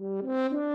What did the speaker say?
嗯